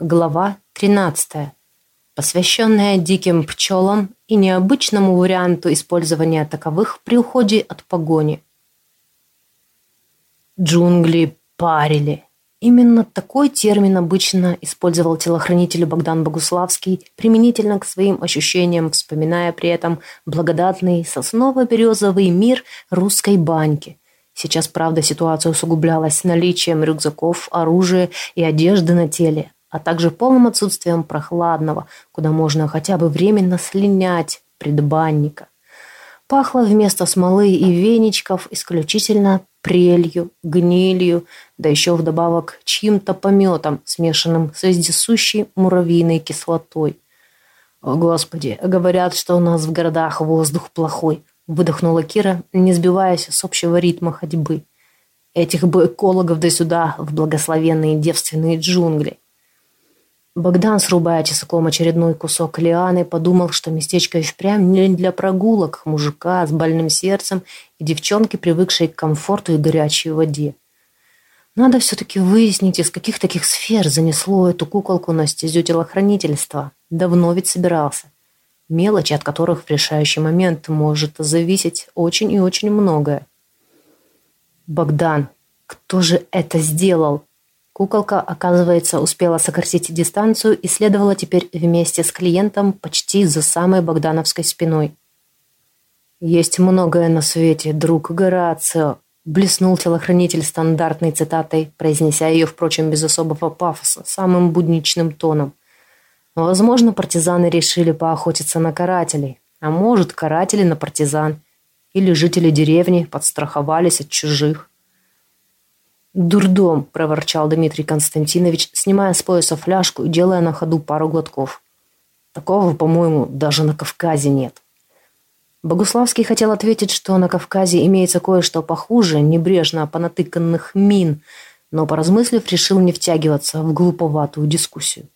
Глава 13. Посвященная диким пчелам и необычному варианту использования таковых при уходе от погони. Джунгли парили. Именно такой термин обычно использовал телохранитель Богдан Богуславский применительно к своим ощущениям, вспоминая при этом благодатный сосново-березовый мир русской баньки. Сейчас, правда, ситуация усугублялась наличием рюкзаков, оружия и одежды на теле, а также полным отсутствием прохладного, куда можно хотя бы временно слинять предбанника. Пахло вместо смолы и веничков исключительно прелью, гнилью, да еще вдобавок чьим-то пометом, смешанным с вездесущей муравьиной кислотой. «О, Господи, говорят, что у нас в городах воздух плохой», выдохнула Кира, не сбиваясь с общего ритма ходьбы. «Этих бы экологов до сюда, в благословенные девственные джунгли». Богдан, срубая тесаком очередной кусок лианы, подумал, что местечко и впрямь не для прогулок, мужика с больным сердцем и девчонки, привыкшей к комфорту и горячей воде. Надо все-таки выяснить, из каких таких сфер занесло эту куколку на стезю телохранительства. Давно ведь собирался. Мелочи, от которых в решающий момент может зависеть очень и очень многое. Богдан, кто же это сделал? Куколка, оказывается, успела сократить дистанцию и следовала теперь вместе с клиентом почти за самой Богдановской спиной. «Есть многое на свете, друг Горацио», – блеснул телохранитель стандартной цитатой, произнеся ее, впрочем, без особого пафоса, самым будничным тоном. Возможно, партизаны решили поохотиться на карателей, а может, каратели на партизан, или жители деревни подстраховались от чужих. «Дурдом!» – проворчал Дмитрий Константинович, снимая с пояса фляжку и делая на ходу пару глотков. «Такого, по-моему, даже на Кавказе нет». Богуславский хотел ответить, что на Кавказе имеется кое-что похуже, небрежно понатыканных мин, но, поразмыслив, решил не втягиваться в глуповатую дискуссию.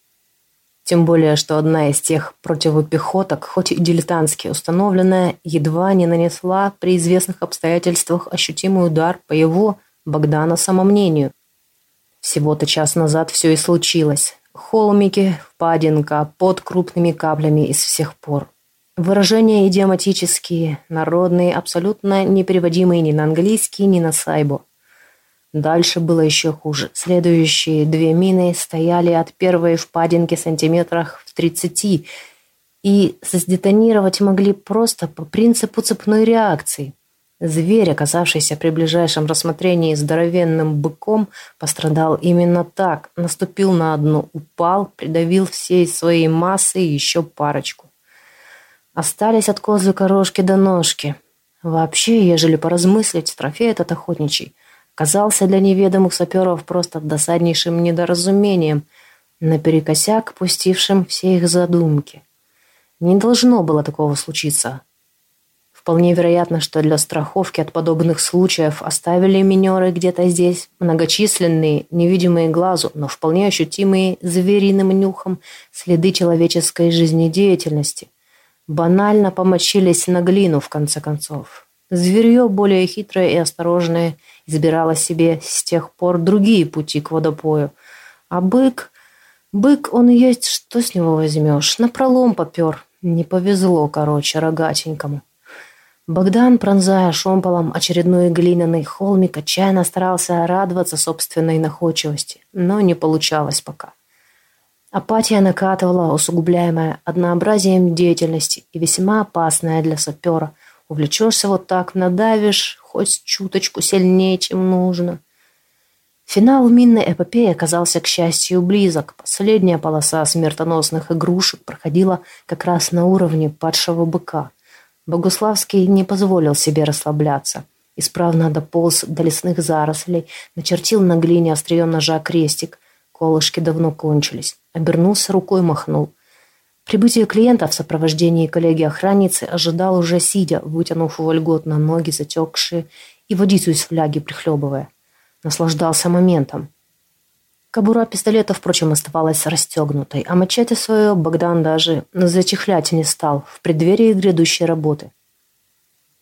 Тем более, что одна из тех противопехоток, хоть и дилетантски установленная, едва не нанесла при известных обстоятельствах ощутимый удар по его Богдана самомнению. Всего-то час назад все и случилось. Холмики, впадинка, под крупными каплями из всех пор. Выражения идиоматические, народные, абсолютно непереводимые ни на английский, ни на сайбо. Дальше было еще хуже. Следующие две мины стояли от первой впадинки сантиметрах в тридцати и сдетонировать могли просто по принципу цепной реакции. Зверь, оказавшийся при ближайшем рассмотрении здоровенным быком, пострадал именно так. Наступил на одну, упал, придавил всей своей массой еще парочку. Остались от козлика рожки до ножки. Вообще, ежели поразмыслить, трофей этот охотничий казался для неведомых саперов просто досаднейшим недоразумением, наперекосяк пустившим все их задумки. Не должно было такого случиться. Вполне вероятно, что для страховки от подобных случаев оставили минеры где-то здесь, многочисленные, невидимые глазу, но вполне ощутимые звериным нюхом следы человеческой жизнедеятельности. Банально помочились на глину, в конце концов. Зверье, более хитрое и осторожное, избирало себе с тех пор другие пути к водопою. А бык... Бык, он есть, что с него возьмешь? Напролом попер. Не повезло, короче, рогатенькому. Богдан, пронзая шомполом очередной глиняный холмик, отчаянно старался радоваться собственной находчивости, но не получалось пока. Апатия накатывала, усугубляемая однообразием деятельности и весьма опасная для сапера. Увлечешься вот так, надавишь, хоть чуточку сильнее, чем нужно. Финал минной эпопеи оказался, к счастью, близок. Последняя полоса смертоносных игрушек проходила как раз на уровне падшего быка – Богуславский не позволил себе расслабляться. Исправно дополз до лесных зарослей, начертил на глине острием ножа крестик. Колышки давно кончились. Обернулся рукой, махнул. Прибытие клиента в сопровождении коллеги-охранницы ожидал уже сидя, вытянув вольготно ноги затекшие и водицу из фляги прихлебывая. Наслаждался моментом. Кобура пистолета, впрочем, оставалась расстегнутой, а мачете свое Богдан даже зачехлять не стал в преддверии грядущей работы.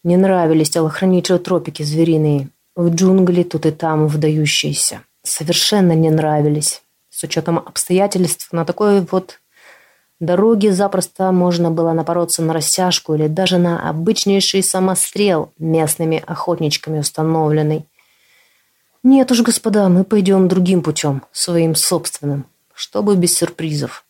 Не нравились телохранителю тропики звериные, в джунгли тут и там вдающиеся. Совершенно не нравились. С учетом обстоятельств на такой вот дороге запросто можно было напороться на растяжку или даже на обычнейший самострел местными охотничками установленный. Нет уж, господа, мы пойдем другим путем, своим собственным, чтобы без сюрпризов.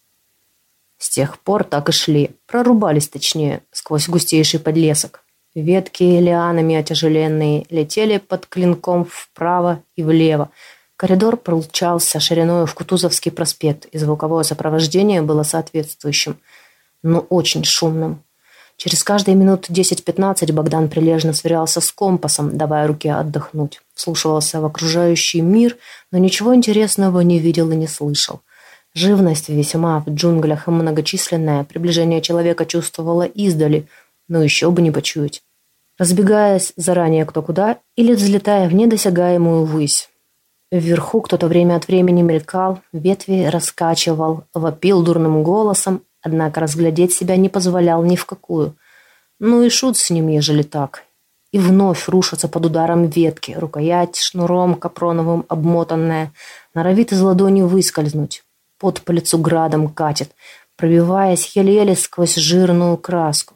С тех пор так и шли, прорубались точнее, сквозь густейший подлесок. Ветки лианами отяжеленные летели под клинком вправо и влево. Коридор получался шириной в Кутузовский проспект, и звуковое сопровождение было соответствующим, но очень шумным. Через каждые минут 10-15 Богдан прилежно сверялся с компасом, давая руке отдохнуть. Вслушивался в окружающий мир, но ничего интересного не видел и не слышал. Живность весьма в джунглях и многочисленная, приближение человека чувствовала издали, но еще бы не почуять. Разбегаясь заранее кто куда или взлетая в недосягаемую высь. Вверху кто-то время от времени мелькал, ветви раскачивал, вопил дурным голосом, однако разглядеть себя не позволял ни в какую. Ну и шут с ним, ежели так. И вновь рушатся под ударом ветки, рукоять шнуром капроновым обмотанная, норовит из ладони выскользнуть. Под по лицу градом катит, пробиваясь еле-еле сквозь жирную краску.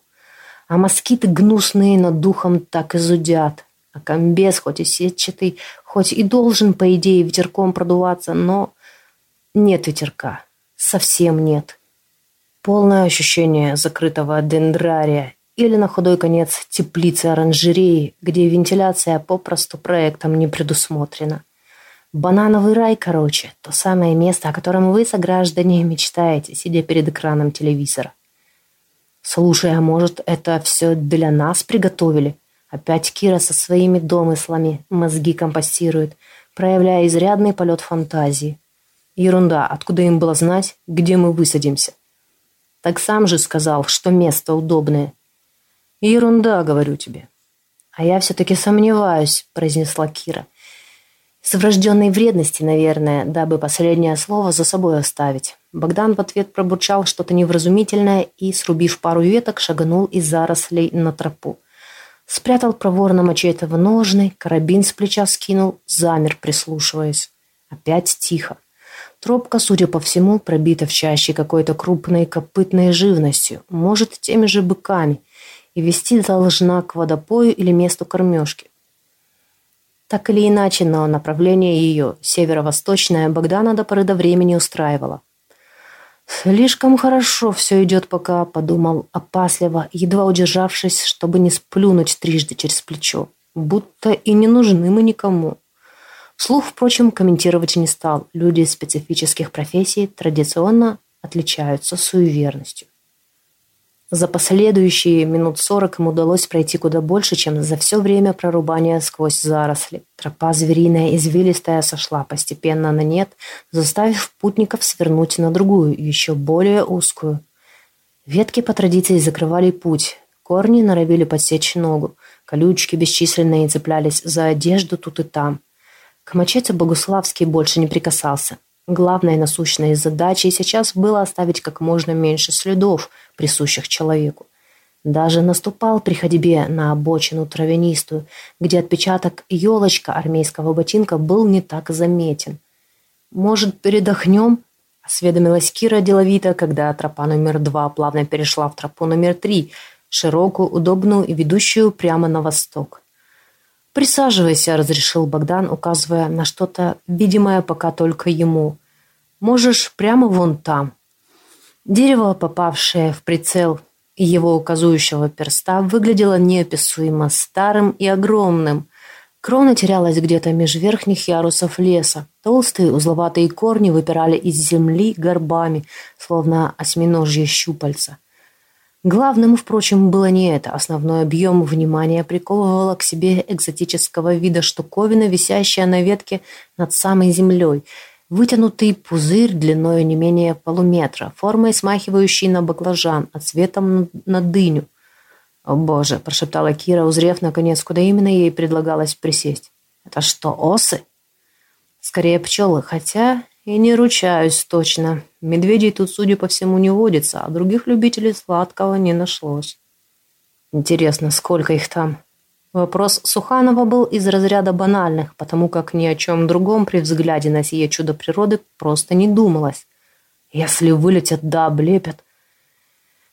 А москиты гнусные над духом так и зудят. А комбез, хоть и сетчатый, хоть и должен, по идее, ветерком продуваться, но нет ветерка. Совсем нет. Полное ощущение закрытого дендрария или на худой конец теплицы оранжереи, где вентиляция попросту проектом не предусмотрена. Банановый рай, короче, то самое место, о котором вы, сограждане, мечтаете, сидя перед экраном телевизора. Слушай, а может, это все для нас приготовили? Опять Кира со своими домыслами мозги компостирует, проявляя изрядный полет фантазии. Ерунда, откуда им было знать, где мы высадимся? Так сам же сказал, что место удобное. Ерунда, говорю тебе. А я все-таки сомневаюсь, произнесла Кира. С врожденной вредности, наверное, дабы последнее слово за собой оставить. Богдан в ответ пробурчал что-то невразумительное и, срубив пару веток, шагнул из зарослей на тропу. Спрятал проворно мачете в ножны, карабин с плеча скинул, замер, прислушиваясь. Опять тихо. Тропка, судя по всему, пробита в чаще какой-то крупной копытной живностью, может, теми же быками, и вести должна к водопою или месту кормежки. Так или иначе, но направление ее, северо-восточное, Богдана до поры до времени устраивало. «Слишком хорошо все идет пока», — подумал опасливо, едва удержавшись, чтобы не сплюнуть трижды через плечо. Будто и не нужны мы никому. Вслух, впрочем, комментировать не стал. Люди специфических профессий традиционно отличаются суеверностью. За последующие минут сорок им удалось пройти куда больше, чем за все время прорубания сквозь заросли. Тропа звериная извилистая сошла постепенно на нет, заставив путников свернуть на другую, еще более узкую. Ветки по традиции закрывали путь, корни норовили подсечь ногу, колючки бесчисленные цеплялись за одежду тут и там. К мачете Богуславский больше не прикасался. Главной насущной задачей сейчас было оставить как можно меньше следов, присущих человеку. Даже наступал при ходьбе на обочину травянистую, где отпечаток елочка армейского ботинка был не так заметен. «Может, передохнем?» – осведомилась Кира деловито, когда тропа номер два плавно перешла в тропу номер три, широкую, удобную и ведущую прямо на восток. «Присаживайся», — разрешил Богдан, указывая на что-то, видимое пока только ему. «Можешь прямо вон там». Дерево, попавшее в прицел его указующего перста, выглядело неописуемо старым и огромным. Крона терялась где-то меж верхних ярусов леса. Толстые узловатые корни выпирали из земли горбами, словно осьминожье щупальца. Главным, впрочем, было не это. Основной объем внимания приковывала к себе экзотического вида штуковина, висящая на ветке над самой землей. Вытянутый пузырь длиной не менее полуметра, формой смахивающий на баклажан, а цветом на дыню. «О боже!» – прошептала Кира, узрев, наконец, куда именно ей предлагалось присесть. «Это что, осы?» «Скорее пчелы, хотя и не ручаюсь точно. Медведей тут, судя по всему, не водится, а других любителей сладкого не нашлось. Интересно, сколько их там? Вопрос Суханова был из разряда банальных, потому как ни о чем другом при взгляде на сие чудо природы просто не думалось. Если вылетят, да облепят.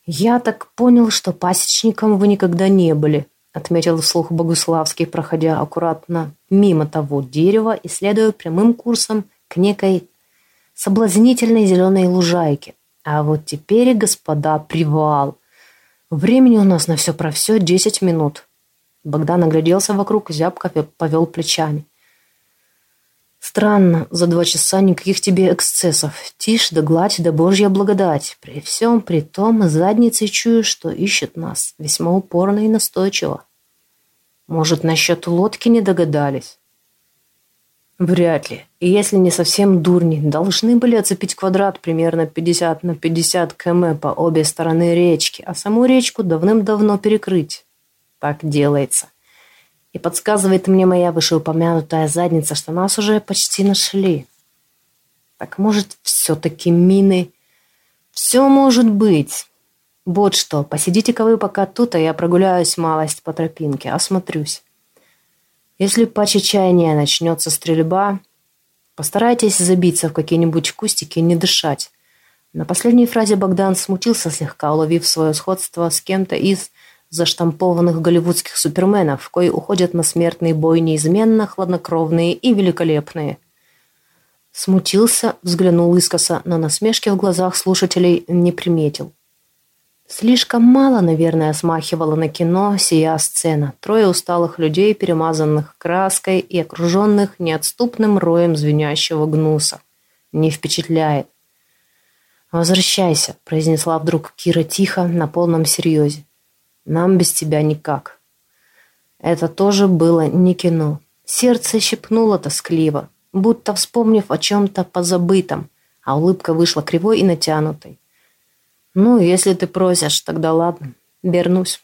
«Я так понял, что пасечником вы никогда не были», отметил вслух Богуславский, проходя аккуратно мимо того дерева и следуя прямым курсом к некой соблазнительной зеленой лужайке. А вот теперь, господа, привал. Времени у нас на все про все десять минут. Богдан огляделся вокруг, зябко повел плечами. Странно, за два часа никаких тебе эксцессов. Тишь да гладь да божья благодать. При всем при том задницей чую, что ищет нас. Весьма упорно и настойчиво. Может, насчет лодки не догадались? Вряд ли. И если не совсем дурни, должны были оцепить квадрат примерно 50 на 50 км по обе стороны речки, а саму речку давным-давно перекрыть. Так делается. И подсказывает мне моя вышеупомянутая задница, что нас уже почти нашли. Так может, все-таки мины? Все может быть. Вот что, посидите-ка вы пока тут, а я прогуляюсь малость по тропинке, осмотрюсь. Если по чаяния начнется стрельба, постарайтесь забиться в какие-нибудь кустики и не дышать. На последней фразе Богдан смутился слегка, уловив свое сходство с кем-то из заштампованных голливудских суперменов, кои уходят на смертный бой неизменно хладнокровные и великолепные. Смутился, взглянул искоса, но насмешки в глазах слушателей не приметил. Слишком мало, наверное, смахивало на кино сия сцена. Трое усталых людей, перемазанных краской и окруженных неотступным роем звенящего гнуса. Не впечатляет. «Возвращайся», — произнесла вдруг Кира тихо, на полном серьезе. Нам без тебя никак. Это тоже было не кино. Сердце щипнуло тоскливо, будто вспомнив о чем-то позабытом, а улыбка вышла кривой и натянутой. «Ну, если ты просишь, тогда ладно, вернусь».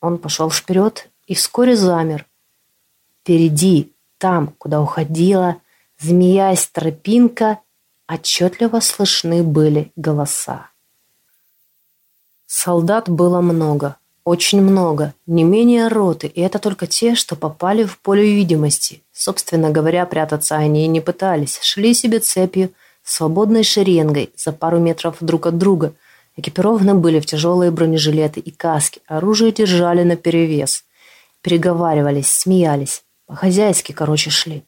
Он пошел вперед и вскоре замер. Впереди, там, куда уходила, змеясь тропинка, отчетливо слышны были голоса. Солдат было много. Очень много, не менее роты, и это только те, что попали в поле видимости. Собственно говоря, прятаться они и не пытались, шли себе цепью, свободной шеренгой, за пару метров друг от друга. Экипированы были в тяжелые бронежилеты и каски, оружие держали наперевес. Переговаривались, смеялись, по-хозяйски, короче, шли.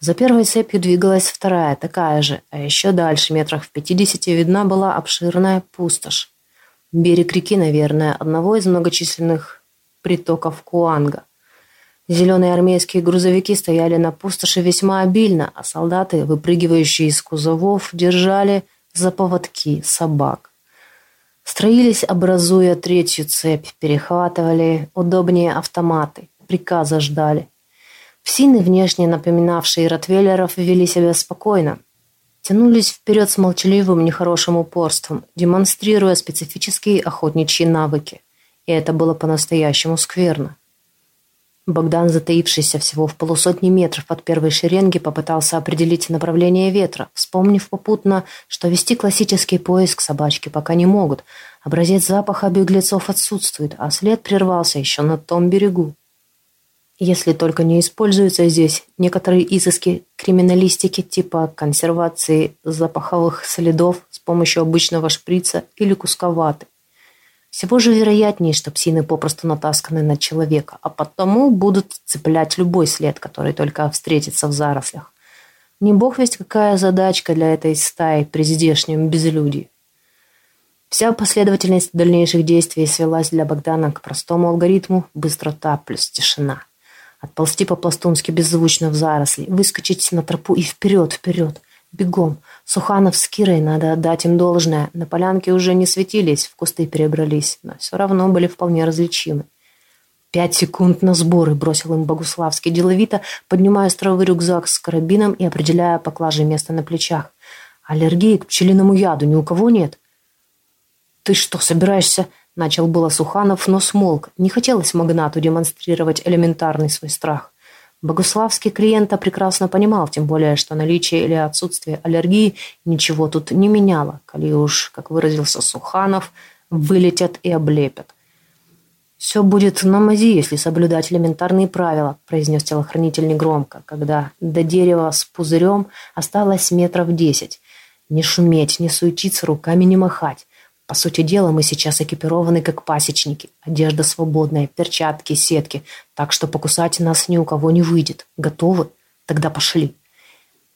За первой цепью двигалась вторая, такая же, а еще дальше, метрах в пятидесяти, видна была обширная пустошь. Берег реки, наверное, одного из многочисленных притоков Куанга. Зеленые армейские грузовики стояли на пустоши весьма обильно, а солдаты, выпрыгивающие из кузовов, держали за поводки собак. Строились, образуя третью цепь, перехватывали удобнее автоматы, приказа ждали. Псины, внешне напоминавшие ротвейлеров, вели себя спокойно, тянулись вперед с молчаливым нехорошим упорством, демонстрируя специфические охотничьи навыки. И это было по-настоящему скверно. Богдан, затаившийся всего в полусотни метров от первой шеренги, попытался определить направление ветра, вспомнив попутно, что вести классический поиск собачки пока не могут. Образец запаха беглецов отсутствует, а след прервался еще на том берегу. Если только не используются здесь некоторые изыски криминалистики типа консервации запаховых следов с помощью обычного шприца или куска ваты. Всего же вероятнее, что псины попросту натасканы на человека, а потому будут цеплять любой след, который только встретится в зарослях. Не бог весть какая задачка для этой стаи при здешнем безлюдии. Вся последовательность дальнейших действий свелась для Богдана к простому алгоритму «быстрота плюс тишина». Отползти по-пластунски беззвучно в заросли, выскочить на тропу и вперед, вперед. Бегом. Суханов с Кирой, надо отдать им должное. На полянке уже не светились, в кусты перебрались, но все равно были вполне различимы. «Пять секунд на сборы», — бросил им Богуславский деловито, поднимая стровый рюкзак с карабином и определяя поклажей место на плечах. «Аллергии к пчелиному яду ни у кого нет?» «Ты что, собираешься?» Начал было Суханов, но смолк. Не хотелось магнату демонстрировать элементарный свой страх. Богуславский клиента прекрасно понимал, тем более, что наличие или отсутствие аллергии ничего тут не меняло, коли уж, как выразился Суханов, вылетят и облепят. «Все будет на мази, если соблюдать элементарные правила», произнес телохранитель негромко, когда до дерева с пузырем осталось метров десять. «Не шуметь, не суетиться, руками не махать. По сути дела, мы сейчас экипированы как пасечники. Одежда свободная, перчатки, сетки. Так что покусать нас ни у кого не выйдет. Готовы? Тогда пошли».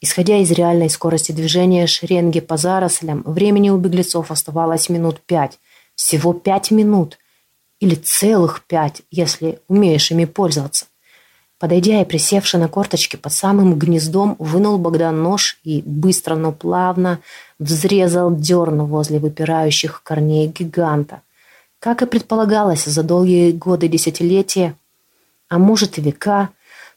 Исходя из реальной скорости движения шеренги по зарослям, времени у беглецов оставалось минут пять. Всего пять минут. Или целых пять, если умеешь ими пользоваться. Подойдя и присевши на корточки под самым гнездом, вынул Богдан нож и быстро, но плавно взрезал дерну возле выпирающих корней гиганта. Как и предполагалось за долгие годы десятилетия, а может и века,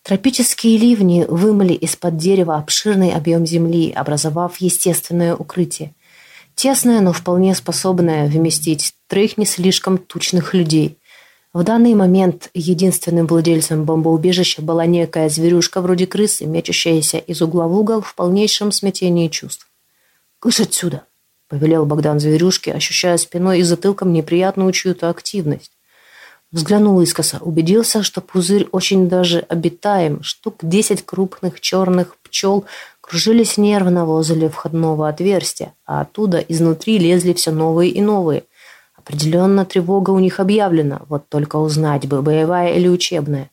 Тропические ливни вымыли из-под дерева обширный объем земли, образовав естественное укрытие. Тесное, но вполне способное вместить троих не слишком тучных людей. В данный момент единственным владельцем бомбоубежища была некая зверюшка вроде крысы, мечущаяся из угла в угол в полнейшем смятении чувств. «Кыш отсюда!» — повелел Богдан зверюшке, ощущая спиной и затылком неприятную чью-то активность. Взглянул искоса, убедился, что пузырь очень даже обитаем. Штук десять крупных черных пчел кружились нервно возле входного отверстия, а оттуда изнутри лезли все новые и новые. Определенно тревога у них объявлена, вот только узнать бы, боевая или учебная.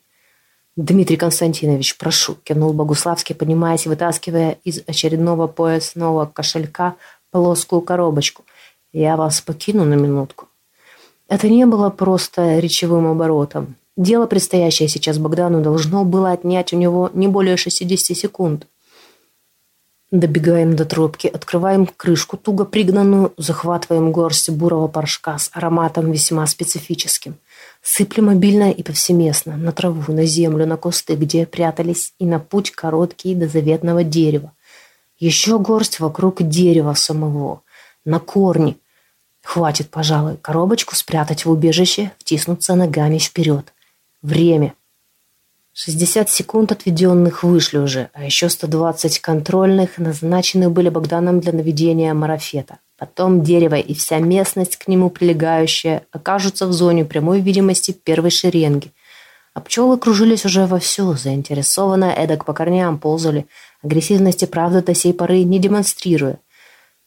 «Дмитрий Константинович, прошу», — кивнул Богуславский, поднимаясь и вытаскивая из очередного поясного кошелька плоскую коробочку. «Я вас покину на минутку». Это не было просто речевым оборотом. Дело, предстоящее сейчас Богдану, должно было отнять у него не более 60 секунд. Добегаем до тропки, открываем крышку, туго пригнанную, захватываем горсть бурого порошка с ароматом весьма специфическим. Сыплем обильно и повсеместно, на траву, на землю, на кусты, где прятались, и на путь короткий до заветного дерева. Еще горсть вокруг дерева самого, на корни, Хватит, пожалуй, коробочку спрятать в убежище, втиснуться ногами вперед. Время. 60 секунд отведенных вышли уже, а еще 120 контрольных назначены были Богданом для наведения марафета. Потом дерево и вся местность к нему прилегающая окажутся в зоне прямой видимости первой шеренги. А пчелы кружились уже вовсю, заинтересованно эдак по корням ползали, агрессивности, правда, до сей поры не демонстрируя.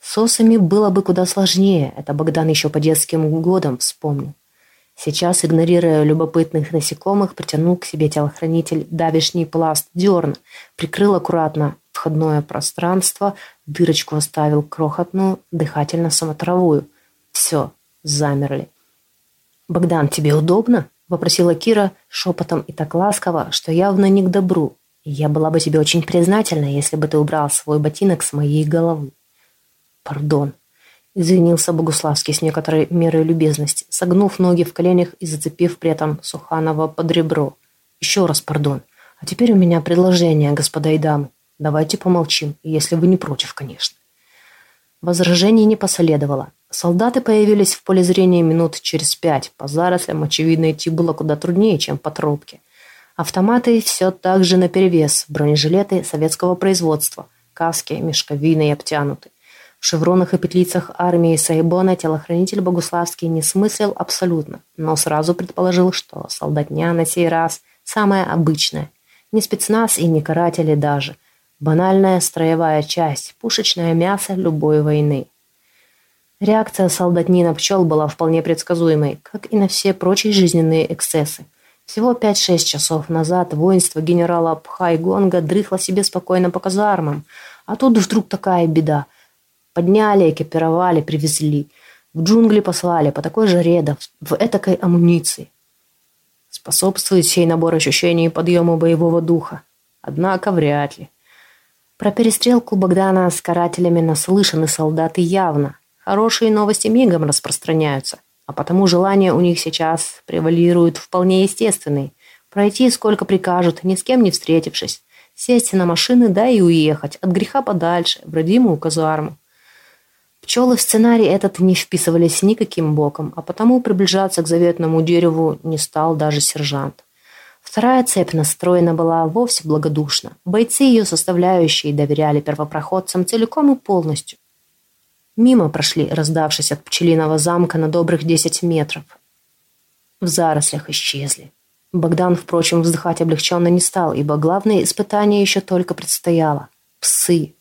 С осами было бы куда сложнее, это Богдан еще по детским годам вспомнил. Сейчас, игнорируя любопытных насекомых, притянул к себе телохранитель давишний пласт дерна, прикрыл аккуратно входное пространство, дырочку оставил крохотную, дыхательно-самотровую. Все, замерли. «Богдан, тебе удобно?» – вопросила Кира шепотом и так ласково, что явно не к добру. «Я была бы тебе очень признательна, если бы ты убрал свой ботинок с моей головы». «Пардон», — извинился Богуславский с некоторой мерой любезности, согнув ноги в коленях и зацепив при этом Суханова под ребро. «Еще раз пардон. А теперь у меня предложение, господа и дамы. Давайте помолчим, если вы не против, конечно». Возражений не последовало. Солдаты появились в поле зрения минут через пять. По зарослям, очевидно, идти было куда труднее, чем по тропке. Автоматы все так же наперевес, бронежилеты советского производства, каски мешковиной обтянуты. Шевронах и петлицах армии Сайбона телохранитель Богуславский не смыслил абсолютно, но сразу предположил, что солдатня на сей раз самая обычная. Не спецназ и не каратели даже. Банальная строевая часть, пушечное мясо любой войны. Реакция солдатни на пчел была вполне предсказуемой, как и на все прочие жизненные эксцессы. Всего 5-6 часов назад воинство генерала Пхайгонга дрыхло себе спокойно по казармам, а тут вдруг такая беда. Подняли, экипировали, привезли. В джунгли послали по такой жаре, да в этакой амуниции. Способствует сей набор ощущений подъема боевого духа. Однако вряд ли. Про перестрелку Богдана с карателями наслышаны солдаты явно. Хорошие новости мигом распространяются, а потому желания у них сейчас превалируют вполне естественные. Пройти сколько прикажут, ни с кем не встретившись. Сесть на машины, да и уехать, от греха подальше, в родимую казарму. Пчелы в сценарий этот не вписывались никаким боком, а потому приближаться к заветному дереву не стал даже сержант. Вторая цепь настроена была вовсе благодушно. Бойцы ее составляющие доверяли первопроходцам целиком и полностью. Мимо прошли, раздавшись от пчелиного замка на добрых десять метров. в зарослях исчезли. Богдан, впрочем, вздыхать облегченно не стал, ибо главное испытание еще только предстояло. Псы.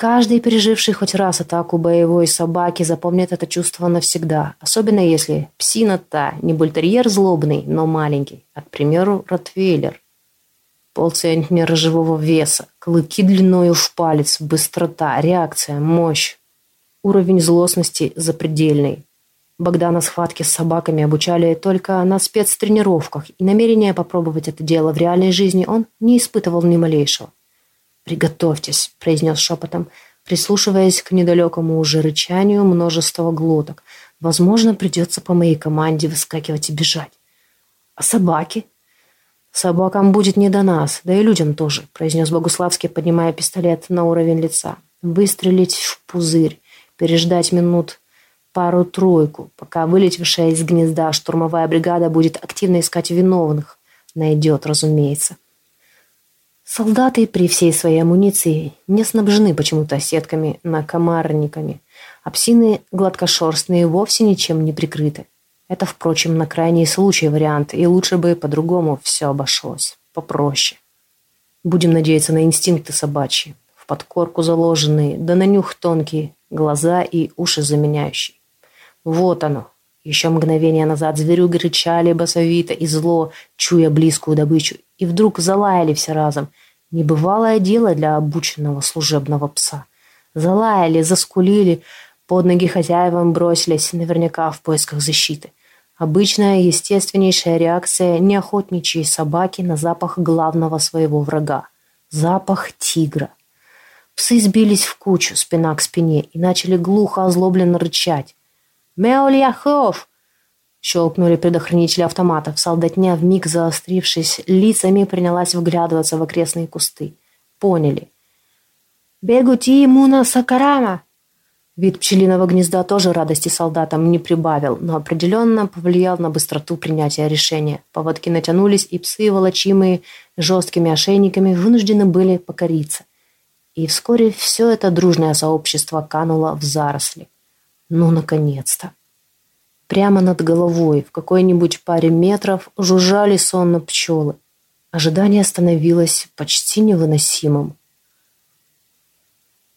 Каждый, переживший хоть раз атаку боевой собаки, запомнит это чувство навсегда. Особенно если псина та не бультерьер злобный, но маленький, а, к примеру, ротвейлер. Полцентнера живого веса, клыки длиною в палец, быстрота, реакция, мощь. Уровень злостности запредельный. Богдана схватки с собаками обучали только на спецтренировках, и намерения попробовать это дело в реальной жизни он не испытывал ни малейшего. «Приготовьтесь», — произнес шепотом, прислушиваясь к недалекому уже рычанию множества глоток. «Возможно, придется по моей команде выскакивать и бежать». «А собаки?» «Собакам будет не до нас, да и людям тоже», — произнес Богуславский, поднимая пистолет на уровень лица. «Выстрелить в пузырь, переждать минут пару-тройку, пока вылетевшая из гнезда штурмовая бригада будет активно искать виновных. Найдет, разумеется. Солдаты при всей своей амуниции не снабжены почему-то сетками на комарниками, а псины гладкошерстные вовсе ничем не прикрыты. Это, впрочем, на крайний случай вариант, и лучше бы по-другому все обошлось, попроще. Будем надеяться на инстинкты собачьи, в подкорку заложенные, да на нюх тонкие, глаза и уши заменяющие. Вот оно. Еще мгновение назад зверюги рычали басовито и зло, чуя близкую добычу, и вдруг залаяли все разом. Небывалое дело для обученного служебного пса. Залаяли, заскулили, под ноги хозяевам бросились, наверняка в поисках защиты. Обычная, естественнейшая реакция неохотничьей собаки на запах главного своего врага. Запах тигра. Псы сбились в кучу, спина к спине, и начали глухо озлобленно рычать. «Меульяхов!» Щелкнули предохранители автоматов. Солдатня, вмиг заострившись, лицами принялась вглядываться в окрестные кусты. Поняли. «Бегути Муна Сакарама!» Вид пчелиного гнезда тоже радости солдатам не прибавил, но определенно повлиял на быстроту принятия решения. Поводки натянулись, и псы, волочимые жесткими ошейниками, вынуждены были покориться. И вскоре все это дружное сообщество кануло в заросли. Ну, наконец-то. Прямо над головой, в какой-нибудь паре метров, жужжали сонно пчелы. Ожидание становилось почти невыносимым.